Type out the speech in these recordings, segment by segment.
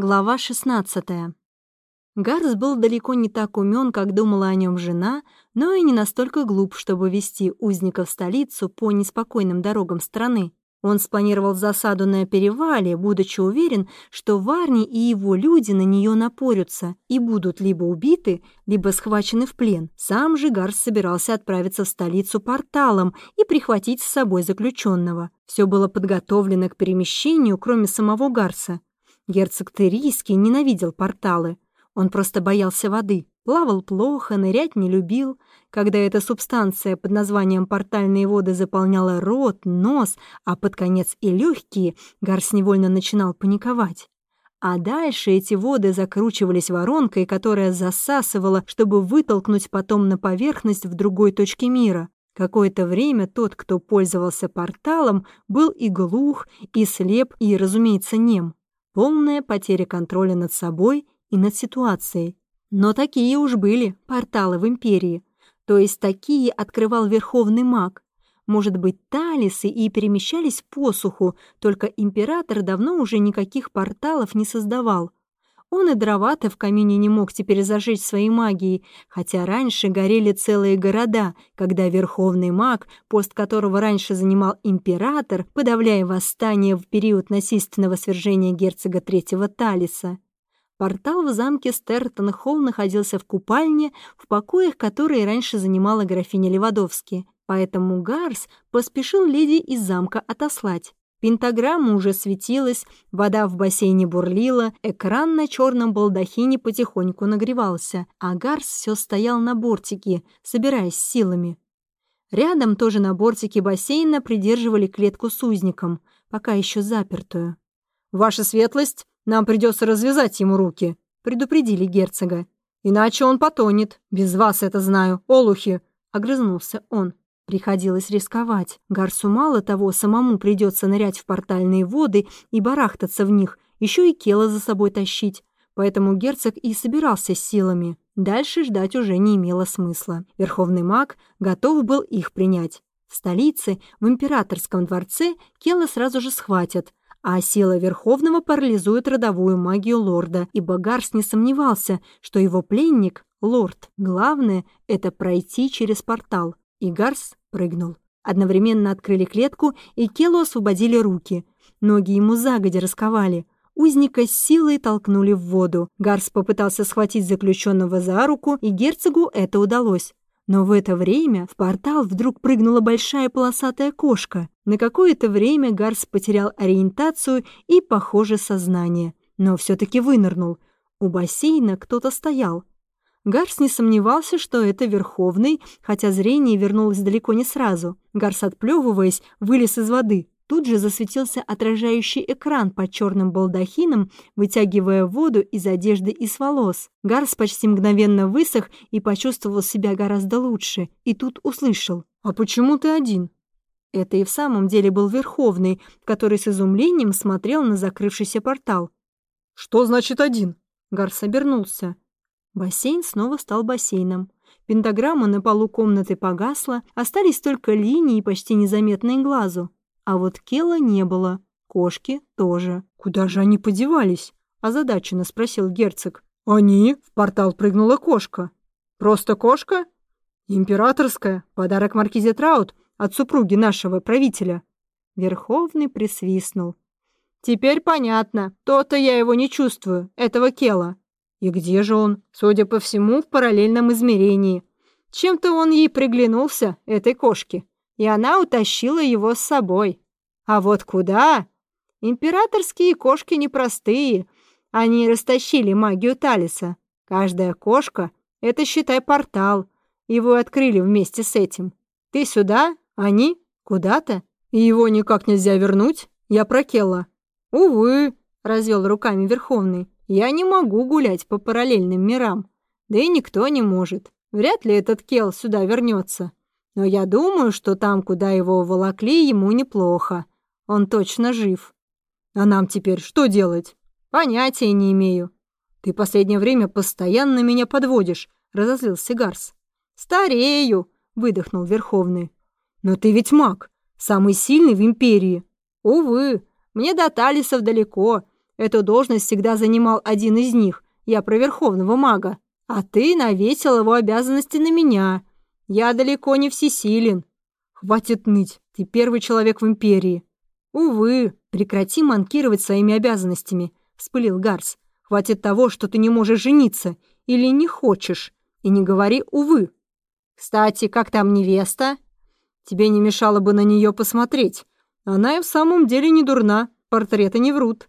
Глава 16. Гарс был далеко не так умен, как думала о нем жена, но и не настолько глуп, чтобы вести узника в столицу по неспокойным дорогам страны. Он спланировал засаду на перевале, будучи уверен, что Варни и его люди на нее напорются и будут либо убиты, либо схвачены в плен. Сам же Гарс собирался отправиться в столицу порталом и прихватить с собой заключенного. Все было подготовлено к перемещению, кроме самого Гарса. Герцог Терийский ненавидел порталы. Он просто боялся воды. Плавал плохо, нырять не любил. Когда эта субстанция под названием портальные воды заполняла рот, нос, а под конец и легкие, Гарс невольно начинал паниковать. А дальше эти воды закручивались воронкой, которая засасывала, чтобы вытолкнуть потом на поверхность в другой точке мира. Какое-то время тот, кто пользовался порталом, был и глух, и слеп, и, разумеется, нем полная потеря контроля над собой и над ситуацией. Но такие уж были порталы в Империи, то есть такие открывал Верховный маг. Может быть, талисы и перемещались по суху, только Император давно уже никаких порталов не создавал, он и дрова-то в камине не мог теперь зажечь своей магией, хотя раньше горели целые города, когда верховный маг, пост которого раньше занимал император, подавляя восстание в период насильственного свержения герцога Третьего Талиса. Портал в замке Стертон-Холл находился в купальне, в покоях которые раньше занимала графиня Левадовски, поэтому Гарс поспешил леди из замка отослать. Пентаграмма уже светилась, вода в бассейне бурлила, экран на черном балдахине потихоньку нагревался, а Гарс все стоял на бортике, собираясь силами. Рядом тоже на бортике бассейна придерживали клетку с узником, пока еще запертую. «Ваша светлость, нам придется развязать ему руки», — предупредили герцога. «Иначе он потонет. Без вас это знаю, олухи», — огрызнулся он. Приходилось рисковать. Гарсу мало того, самому придется нырять в портальные воды и барахтаться в них, еще и Кела за собой тащить. Поэтому герцог и собирался с силами. Дальше ждать уже не имело смысла. Верховный маг готов был их принять. В столице, в императорском дворце, Кела сразу же схватят, а сила Верховного парализует родовую магию лорда, ибо Гарс не сомневался, что его пленник — лорд. Главное — это пройти через портал. И Гарс прыгнул. Одновременно открыли клетку, и Келу освободили руки. Ноги ему загодя расковали. Узника с силой толкнули в воду. Гарс попытался схватить заключенного за руку, и герцогу это удалось. Но в это время в портал вдруг прыгнула большая полосатая кошка. На какое-то время Гарс потерял ориентацию и, похоже, сознание. Но все-таки вынырнул. У бассейна кто-то стоял. Гарс не сомневался, что это Верховный, хотя зрение вернулось далеко не сразу. Гарс, отплевываясь, вылез из воды. Тут же засветился отражающий экран под черным балдахином, вытягивая воду из одежды и с волос. Гарс почти мгновенно высох и почувствовал себя гораздо лучше. И тут услышал. «А почему ты один?» Это и в самом деле был Верховный, который с изумлением смотрел на закрывшийся портал. «Что значит один?» Гарс обернулся. Бассейн снова стал бассейном. Пентаграмма на полу комнаты погасла, остались только линии, почти незаметные глазу. А вот Кела не было. Кошки тоже. «Куда же они подевались?» – озадаченно спросил герцог. «Они?» – в портал прыгнула кошка. «Просто кошка?» «Императорская. Подарок маркизе Траут от супруги нашего правителя». Верховный присвистнул. «Теперь понятно. То-то я его не чувствую, этого Кела. И где же он? Судя по всему, в параллельном измерении. Чем-то он ей приглянулся, этой кошке, и она утащила его с собой. А вот куда? Императорские кошки непростые. Они растащили магию Талиса. Каждая кошка — это, считай, портал. Его открыли вместе с этим. Ты сюда, они куда-то. И его никак нельзя вернуть. Я прокела. Увы, — развел руками Верховный. Я не могу гулять по параллельным мирам. Да и никто не может. Вряд ли этот Кел сюда вернется. Но я думаю, что там, куда его волокли, ему неплохо. Он точно жив. А нам теперь что делать? Понятия не имею. Ты последнее время постоянно меня подводишь, разозлился Гарс. Старею, выдохнул Верховный. Но ты ведь маг, самый сильный в Империи. Увы, мне до Талисов далеко, Эту должность всегда занимал один из них. Я про верховного мага. А ты навесил его обязанности на меня. Я далеко не всесилен. Хватит ныть. Ты первый человек в империи. Увы, прекрати манкировать своими обязанностями, вспылил Гарс. Хватит того, что ты не можешь жениться или не хочешь. И не говори «увы». Кстати, как там невеста? Тебе не мешало бы на нее посмотреть. Она и в самом деле не дурна, портреты не врут.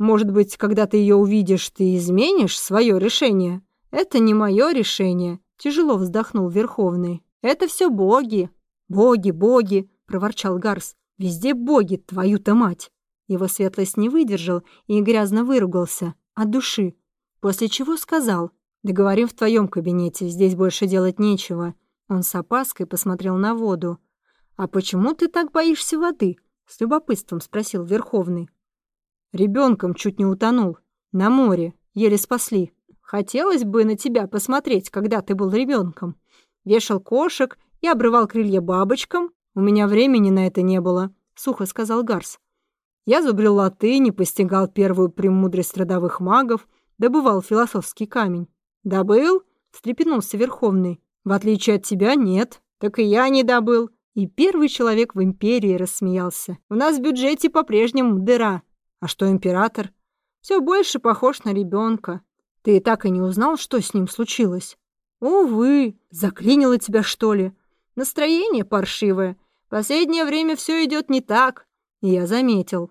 Может быть, когда ты ее увидишь, ты изменишь свое решение? Это не мое решение, тяжело вздохнул Верховный. Это все боги. Боги, боги, проворчал Гарс. Везде боги, твою-то мать. Его светлость не выдержал и грязно выругался от души, после чего сказал, «Договорим в твоем кабинете, здесь больше делать нечего». Он с опаской посмотрел на воду. «А почему ты так боишься воды?» — с любопытством спросил Верховный. Ребенком чуть не утонул. На море. Еле спасли. Хотелось бы на тебя посмотреть, когда ты был ребенком. Вешал кошек и обрывал крылья бабочкам. У меня времени на это не было, — сухо сказал Гарс. Я зубрил латынь постигал первую премудрость родовых магов, добывал философский камень. «Добыл?» — встрепенулся Верховный. «В отличие от тебя, нет. Так и я не добыл». И первый человек в империи рассмеялся. «У нас в бюджете по-прежнему дыра. А что император? Все больше похож на ребенка. Ты и так и не узнал, что с ним случилось? Увы, заклинило тебя, что ли? Настроение паршивое. Последнее время все идет не так. Я заметил.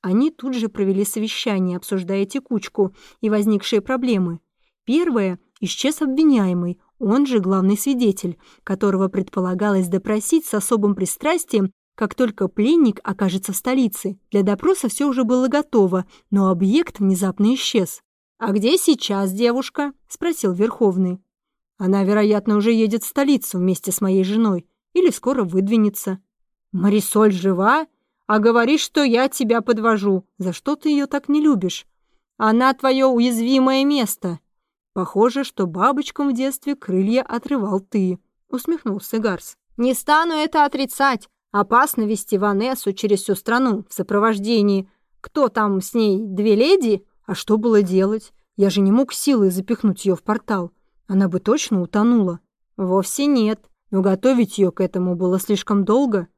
Они тут же провели совещание, обсуждая текучку и возникшие проблемы. Первое – исчез обвиняемый, он же главный свидетель, которого предполагалось допросить с особым пристрастием как только пленник окажется в столице, для допроса все уже было готово, но объект внезапно исчез. «А где сейчас девушка?» – спросил Верховный. «Она, вероятно, уже едет в столицу вместе с моей женой или скоро выдвинется». «Марисоль жива? А говоришь, что я тебя подвожу. За что ты ее так не любишь? Она твое уязвимое место». «Похоже, что бабочкам в детстве крылья отрывал ты», — усмехнулся Гарс. «Не стану это отрицать. Опасно вести Ванессу через всю страну в сопровождении. Кто там с ней, две леди? А что было делать? Я же не мог силой запихнуть ее в портал. Она бы точно утонула. Вовсе нет, но готовить ее к этому было слишком долго.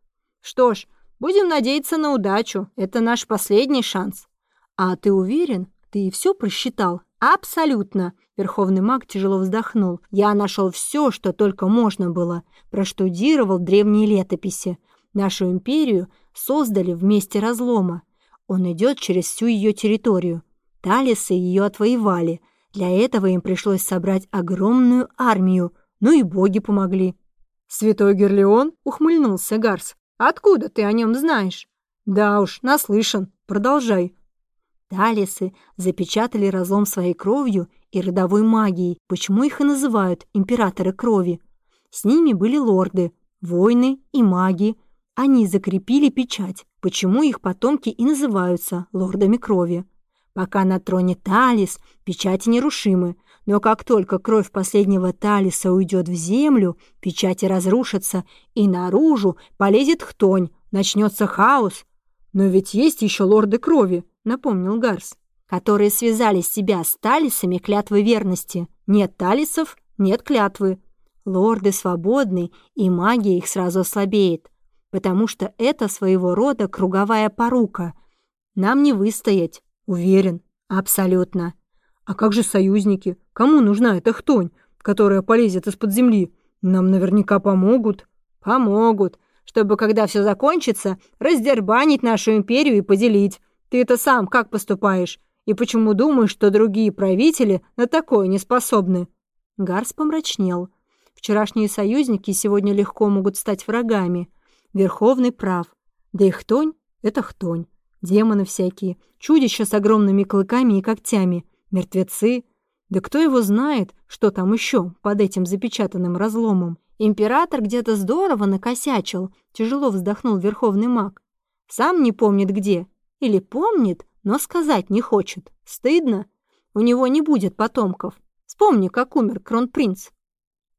Что ж, будем надеяться на удачу. Это наш последний шанс. А ты уверен? Ты и все просчитал? Абсолютно. Верховный маг тяжело вздохнул. Я нашел все, что только можно было. Проштудировал древние летописи. Нашу империю создали вместе разлома. Он идет через всю ее территорию. Талисы ее отвоевали. Для этого им пришлось собрать огромную армию, ну и боги помогли. «Святой Герлеон?» — ухмыльнулся Гарс. «Откуда ты о нем знаешь?» «Да уж, наслышан. Продолжай». Талисы запечатали разлом своей кровью и родовой магией, почему их и называют императоры крови. С ними были лорды, воины и маги, они закрепили печать, почему их потомки и называются лордами крови. Пока на троне Талис, печати нерушимы, но как только кровь последнего Талиса уйдет в землю, печати разрушатся, и наружу полезет хтонь, начнется хаос. Но ведь есть еще лорды крови, напомнил Гарс, которые связали себя с Талисами клятвы верности. Нет Талисов, нет клятвы. Лорды свободны, и магия их сразу ослабеет потому что это своего рода круговая порука. Нам не выстоять, уверен, абсолютно. А как же союзники? Кому нужна эта хтонь, которая полезет из-под земли? Нам наверняка помогут. Помогут, чтобы, когда все закончится, раздербанить нашу империю и поделить. Ты это сам как поступаешь? И почему думаешь, что другие правители на такое не способны?» Гарс помрачнел. «Вчерашние союзники сегодня легко могут стать врагами». Верховный прав. Да и хтонь — это хтонь. Демоны всякие, чудища с огромными клыками и когтями, мертвецы. Да кто его знает, что там еще под этим запечатанным разломом? Император где-то здорово накосячил, тяжело вздохнул верховный маг. Сам не помнит где. Или помнит, но сказать не хочет. Стыдно. У него не будет потомков. Вспомни, как умер кронпринц.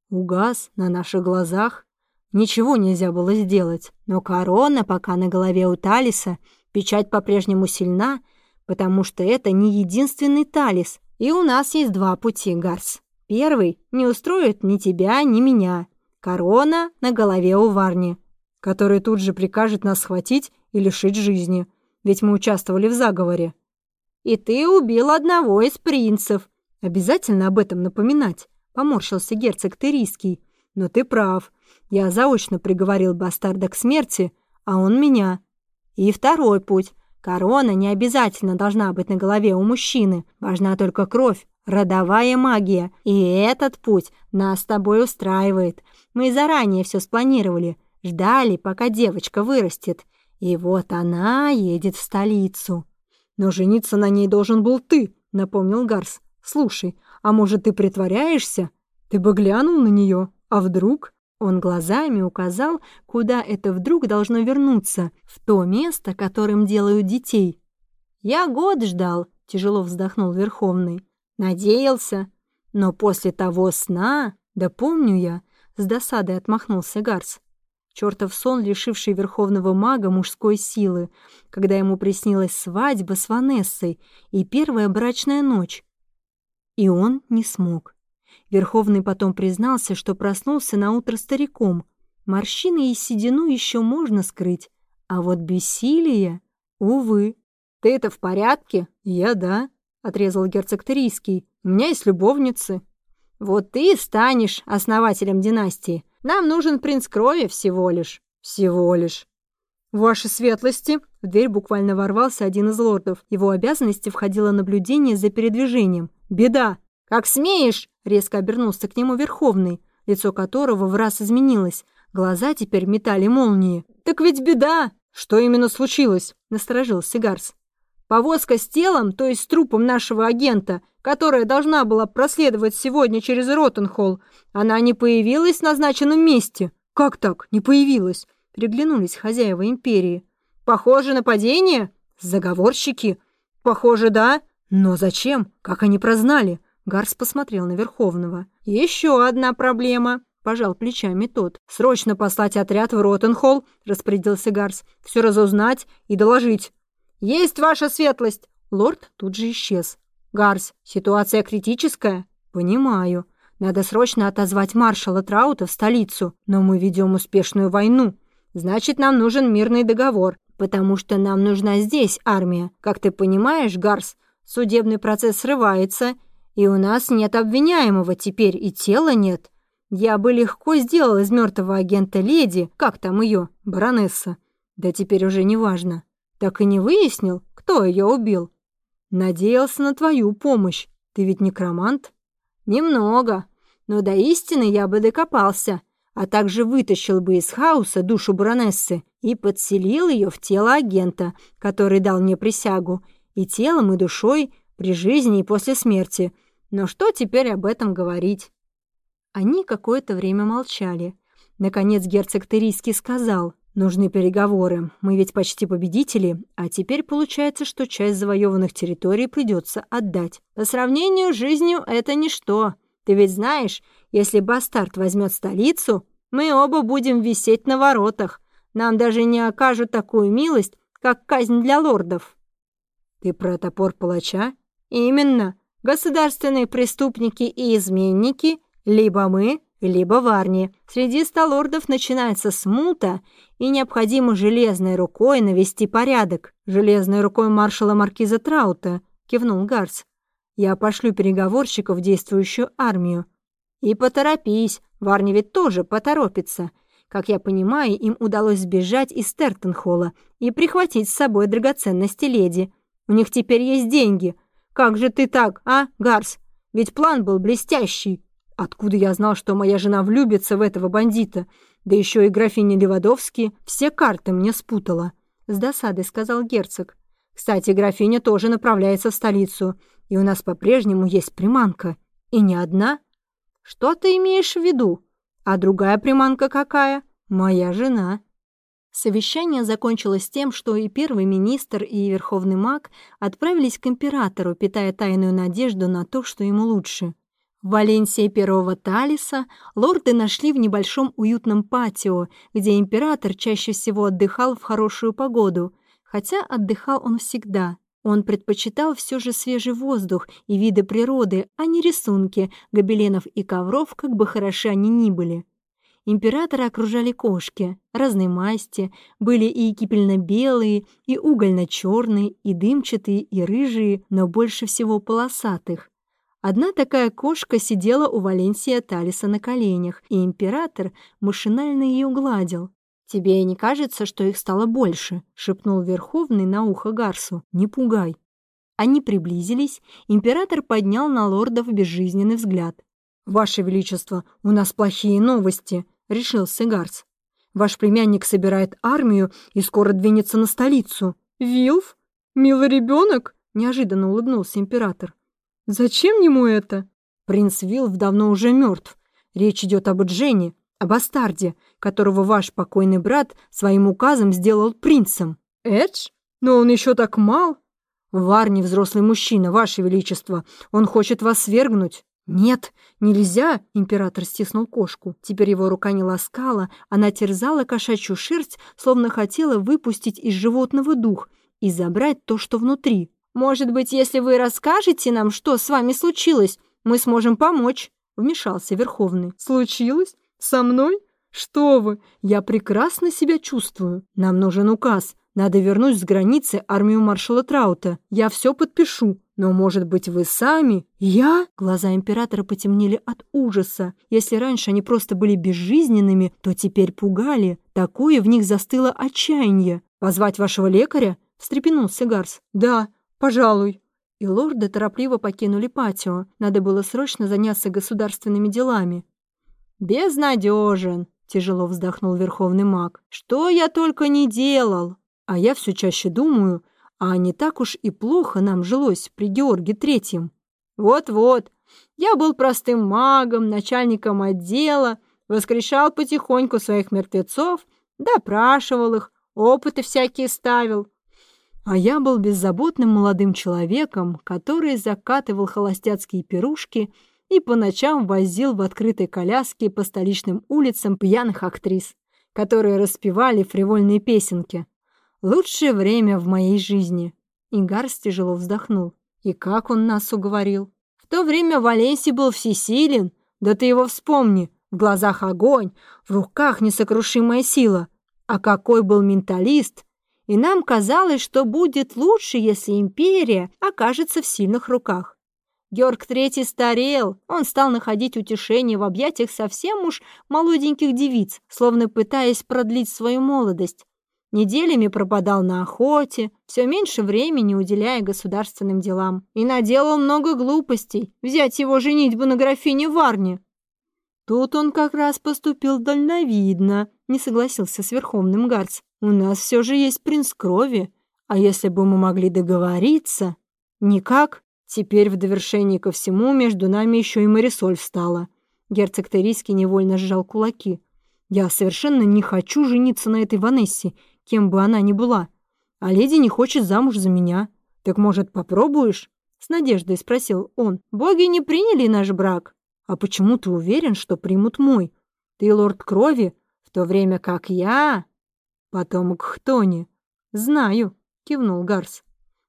Угас на наших глазах. Ничего нельзя было сделать, но корона пока на голове у Талиса, печать по-прежнему сильна, потому что это не единственный талис, и у нас есть два пути, Гарс. Первый не устроит ни тебя, ни меня. Корона на голове у Варни, который тут же прикажет нас схватить и лишить жизни, ведь мы участвовали в заговоре. И ты убил одного из принцев. Обязательно об этом напоминать, поморщился герцог Терийский. Но ты прав. Я заочно приговорил бастарда к смерти, а он меня. И второй путь. Корона не обязательно должна быть на голове у мужчины. Важна только кровь, родовая магия. И этот путь нас с тобой устраивает. Мы заранее все спланировали. Ждали, пока девочка вырастет. И вот она едет в столицу. Но жениться на ней должен был ты, напомнил Гарс. Слушай, а может, ты притворяешься? Ты бы глянул на нее, а вдруг? Он глазами указал, куда это вдруг должно вернуться, в то место, которым делают детей. «Я год ждал», — тяжело вздохнул Верховный. «Надеялся. Но после того сна, да помню я», — с досадой отмахнулся Гарс. Чертов сон, лишивший Верховного Мага мужской силы, когда ему приснилась свадьба с Ванессой и первая брачная ночь. И он не смог. Верховный потом признался, что проснулся на утро стариком. Морщины и седину еще можно скрыть, а вот бессилие, увы. «Ты это в порядке?» «Я да», — отрезал герцог Терийский. «У меня есть любовницы». «Вот ты станешь основателем династии. Нам нужен принц крови всего лишь». «Всего лишь». «Ваши светлости!» В дверь буквально ворвался один из лордов. Его обязанности входило наблюдение за передвижением. «Беда!» «Как смеешь!» — резко обернулся к нему Верховный, лицо которого в раз изменилось. Глаза теперь метали молнии. «Так ведь беда!» «Что именно случилось?» — насторожился Гарс. «Повозка с телом, то есть с трупом нашего агента, которая должна была проследовать сегодня через Роттенхолл, она не появилась в назначенном месте». «Как так? Не появилась?» — приглянулись хозяева империи. «Похоже, нападение? Заговорщики?» «Похоже, да. Но зачем? Как они прознали?» Гарс посмотрел на Верховного. «Еще одна проблема», — пожал плечами тот. «Срочно послать отряд в Роттенхолл», — распорядился Гарс. «Все разузнать и доложить». «Есть ваша светлость!» Лорд тут же исчез. «Гарс, ситуация критическая?» «Понимаю. Надо срочно отозвать маршала Траута в столицу, но мы ведем успешную войну. Значит, нам нужен мирный договор, потому что нам нужна здесь армия. Как ты понимаешь, Гарс, судебный процесс срывается, и у нас нет обвиняемого теперь, и тела нет. Я бы легко сделал из мертвого агента леди, как там ее, баронесса. Да теперь уже не важно. Так и не выяснил, кто ее убил. Надеялся на твою помощь. Ты ведь некромант? Немного. Но до истины я бы докопался, а также вытащил бы из хаоса душу баронессы и подселил ее в тело агента, который дал мне присягу, и телом, и душой при жизни и после смерти. Но что теперь об этом говорить? Они какое-то время молчали. Наконец герцог Терийский сказал, «Нужны переговоры. Мы ведь почти победители, а теперь получается, что часть завоеванных территорий придется отдать. По сравнению с жизнью это ничто. Ты ведь знаешь, если бастард возьмет столицу, мы оба будем висеть на воротах. Нам даже не окажут такую милость, как казнь для лордов». «Ты про топор палача?» Именно. Государственные преступники и изменники либо мы, либо Варни. Среди столордов начинается смута, и необходимо железной рукой навести порядок. Железной рукой маршала Маркиза Траута, кивнул Гарс. Я пошлю переговорщиков в действующую армию. И поторопись, Варни ведь тоже поторопится. Как я понимаю, им удалось сбежать из Тертенхолла и прихватить с собой драгоценности леди. У них теперь есть деньги — «Как же ты так, а, Гарс? Ведь план был блестящий. Откуда я знал, что моя жена влюбится в этого бандита? Да еще и графиня Левадовски все карты мне спутала», — с досадой сказал герцог. «Кстати, графиня тоже направляется в столицу, и у нас по-прежнему есть приманка. И не одна. Что ты имеешь в виду? А другая приманка какая? Моя жена». Совещание закончилось тем, что и первый министр, и верховный маг отправились к императору, питая тайную надежду на то, что ему лучше. В Валенсии первого Талиса лорды нашли в небольшом уютном патио, где император чаще всего отдыхал в хорошую погоду, хотя отдыхал он всегда. Он предпочитал все же свежий воздух и виды природы, а не рисунки, гобеленов и ковров, как бы хороши они ни были. Императора окружали кошки, разной масти, были и кипельно-белые, и угольно-черные, и дымчатые, и рыжие, но больше всего полосатых. Одна такая кошка сидела у Валенсия Талиса на коленях, и император машинально ее гладил. «Тебе не кажется, что их стало больше?» — шепнул Верховный на ухо Гарсу. «Не пугай». Они приблизились, император поднял на лордов безжизненный взгляд. «Ваше Величество, у нас плохие новости», — решил Сигарс. «Ваш племянник собирает армию и скоро двинется на столицу». «Вилф? Милый ребенок?» — неожиданно улыбнулся император. «Зачем ему это?» «Принц Вилф давно уже мертв. Речь идет об Эджене, о бастарде, которого ваш покойный брат своим указом сделал принцем». «Эдж? Но он еще так мал». «Варни взрослый мужчина, ваше величество. Он хочет вас свергнуть». «Нет, нельзя!» — император стиснул кошку. Теперь его рука не ласкала, она терзала кошачью шерсть, словно хотела выпустить из животного дух и забрать то, что внутри. «Может быть, если вы расскажете нам, что с вами случилось, мы сможем помочь?» — вмешался Верховный. «Случилось? Со мной? Что вы! Я прекрасно себя чувствую. Нам нужен указ. Надо вернуть с границы армию маршала Траута. Я все подпишу. Но, может быть, вы сами? Я? Глаза императора потемнели от ужаса. Если раньше они просто были безжизненными, то теперь пугали. Такое в них застыло отчаяние. Позвать вашего лекаря? Встрепенулся Гарс. Да, пожалуй. И лорды торопливо покинули патио. Надо было срочно заняться государственными делами. «Безнадежен», — тяжело вздохнул верховный маг. «Что я только не делал!» А я все чаще думаю, а не так уж и плохо нам жилось при Георге Третьем. Вот-вот, я был простым магом, начальником отдела, воскрешал потихоньку своих мертвецов, допрашивал их, опыты всякие ставил. А я был беззаботным молодым человеком, который закатывал холостяцкие пирушки и по ночам возил в открытой коляске по столичным улицам пьяных актрис, которые распевали фривольные песенки. Лучшее время в моей жизни. И Гарс тяжело вздохнул. И как он нас уговорил? В то время Валенсий был всесилен. Да ты его вспомни. В глазах огонь, в руках несокрушимая сила. А какой был менталист! И нам казалось, что будет лучше, если империя окажется в сильных руках. Георг Третий старел, он стал находить утешение в объятиях совсем уж молоденьких девиц, словно пытаясь продлить свою молодость. Неделями пропадал на охоте, все меньше времени уделяя государственным делам. И наделал много глупостей. Взять его женитьбу на графине Варне. Тут он как раз поступил дальновидно, не согласился с Верховным Гарц. У нас все же есть принц крови. А если бы мы могли договориться? Никак. Теперь в довершении ко всему между нами еще и Марисоль встала. Герцог Терийский невольно сжал кулаки. Я совершенно не хочу жениться на этой Ванессе кем бы она ни была. А леди не хочет замуж за меня. Так, может, попробуешь?» С надеждой спросил он. «Боги не приняли наш брак. А почему ты уверен, что примут мой? Ты лорд крови, в то время как я...» «Потомок Хтони». «Знаю», — кивнул Гарс.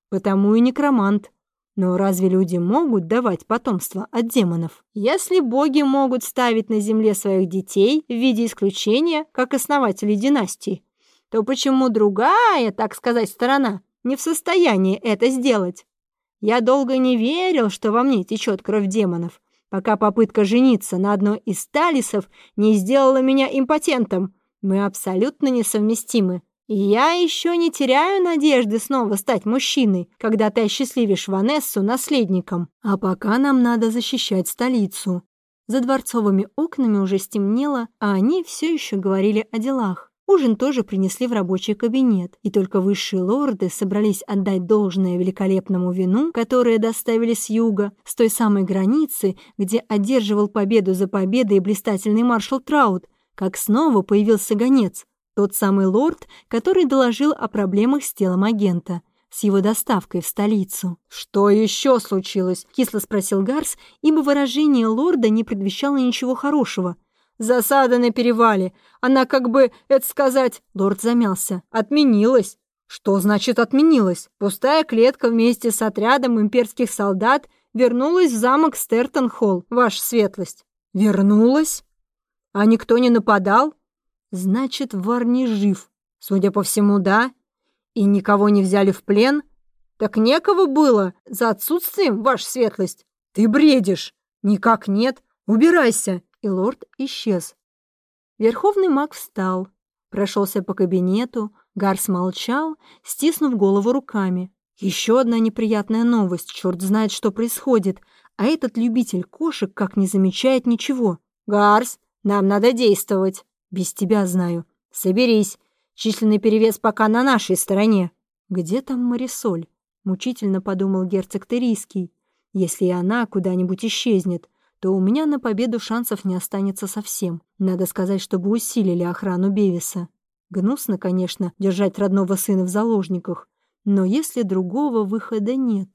«Потому и некромант. Но разве люди могут давать потомство от демонов? Если боги могут ставить на земле своих детей в виде исключения, как основатели династии, то почему другая, так сказать, сторона не в состоянии это сделать? Я долго не верил, что во мне течет кровь демонов, пока попытка жениться на одной из талисов не сделала меня импотентом. Мы абсолютно несовместимы. И я еще не теряю надежды снова стать мужчиной, когда ты осчастливишь Ванессу наследником. А пока нам надо защищать столицу. За дворцовыми окнами уже стемнело, а они все еще говорили о делах. Ужин тоже принесли в рабочий кабинет, и только высшие лорды собрались отдать должное великолепному вину, которое доставили с юга, с той самой границы, где одерживал победу за победой блистательный маршал Траут, как снова появился гонец, тот самый лорд, который доложил о проблемах с телом агента с его доставкой в столицу. «Что еще случилось?» — кисло спросил Гарс, ибо выражение лорда не предвещало ничего хорошего. Засада на перевале. Она как бы, это сказать, лорд замялся, отменилась. Что значит отменилось? Пустая клетка вместе с отрядом имперских солдат вернулась в замок Стертон-Холл, ваша светлость. Вернулась? А никто не нападал? Значит, Вар не жив. Судя по всему, да. И никого не взяли в плен? Так некого было за отсутствием, ваша светлость. Ты бредишь. Никак нет. Убирайся. И лорд исчез. Верховный маг встал, прошелся по кабинету, Гарс молчал, стиснув голову руками. Еще одна неприятная новость, черт знает, что происходит, а этот любитель кошек как не замечает ничего. «Гарс, нам надо действовать!» «Без тебя знаю. Соберись. Численный перевес пока на нашей стороне». «Где там Марисоль?» — мучительно подумал герцог Терийский. «Если и она куда-нибудь исчезнет, то у меня на победу шансов не останется совсем. Надо сказать, чтобы усилили охрану Бевиса. Гнусно, конечно, держать родного сына в заложниках, но если другого выхода нет...